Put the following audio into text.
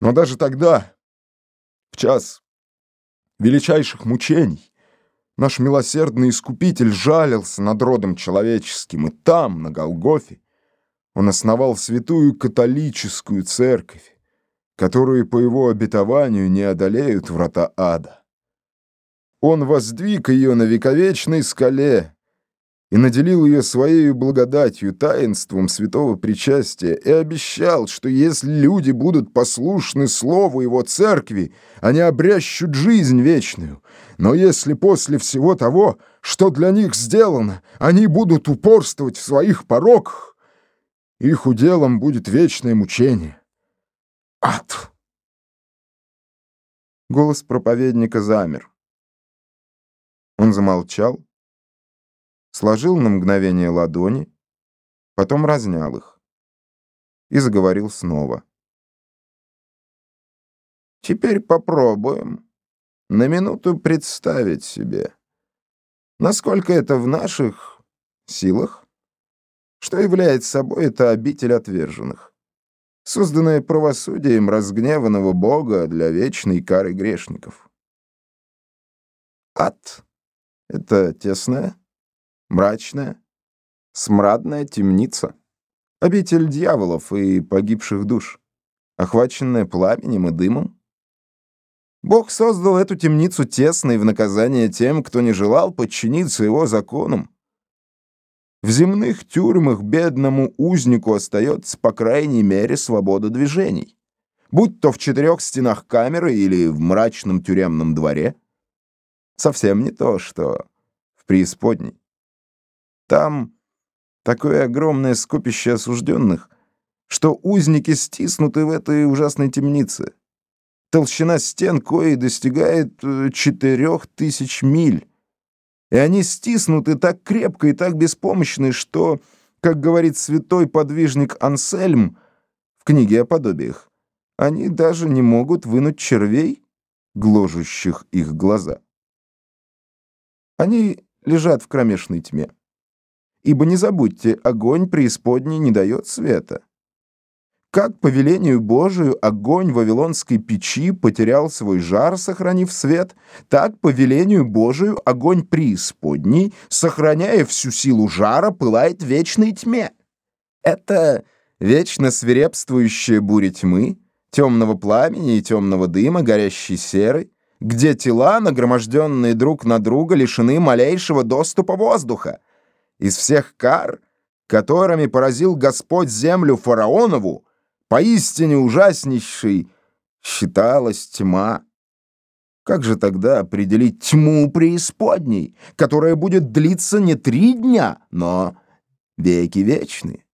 Но даже тогда, в час величайших мучений, наш милосердный Искупитель жалился над родом человеческим, и там, на Голгофе, он основал святую католическую церковь, которую по его обетованию не одолеют врата ада. Он воздвиг ее на вековечной скале, и наделил ее своей благодатью, таинством святого причастия, и обещал, что если люди будут послушны слову его церкви, они обрящут жизнь вечную. Но если после всего того, что для них сделано, они будут упорствовать в своих пороках, их уделом будет вечное мучение. Ад! Голос проповедника замер. Он замолчал, сложил на мгновение ладони, потом разнял их и заговорил снова. Теперь попробуем на минуту представить себе, насколько это в наших силах, что является собой эта обитель отверженных, созданная правосудием разгневанного Бога для вечной кары грешников. Ад — это тесная, мрачная, смрадная темница, обитель дьяволов и погибших душ, охваченная пламенем и дымом. Бог создал эту темницу тесной в наказание тем, кто не желал подчиниться его законам. В земных тюрьмах бедному узнику остается, по крайней мере, свобода движений, будь то в четырех стенах камеры или в мрачном тюремном дворе. Совсем не то, что в преисподней. Там такое огромное скопище осужденных, что узники стиснуты в этой ужасной темнице. Толщина стен кои достигает э, четырех тысяч миль. И они стиснуты так крепко и так беспомощны, что, как говорит святой подвижник Ансельм в книге о подобиях, они даже не могут вынуть червей, гложущих их глаза. Они лежат в кромешной тьме. Ибо не забудьте, огонь преисподней не дает света. Как по велению Божию огонь вавилонской печи потерял свой жар, сохранив свет, так по велению Божию огонь преисподней, сохраняя всю силу жара, пылает в вечной тьме. Это вечно свирепствующая буря тьмы, темного пламени и темного дыма, горящей серой, где тела, нагроможденные друг на друга, лишены малейшего доступа воздуха, из всех кар, которыми поразил Господь землю фараонову, поистине ужаснейшей считалась тьма. Как же тогда определить тьму преисподней, которая будет длиться не три дня, но веки вечные?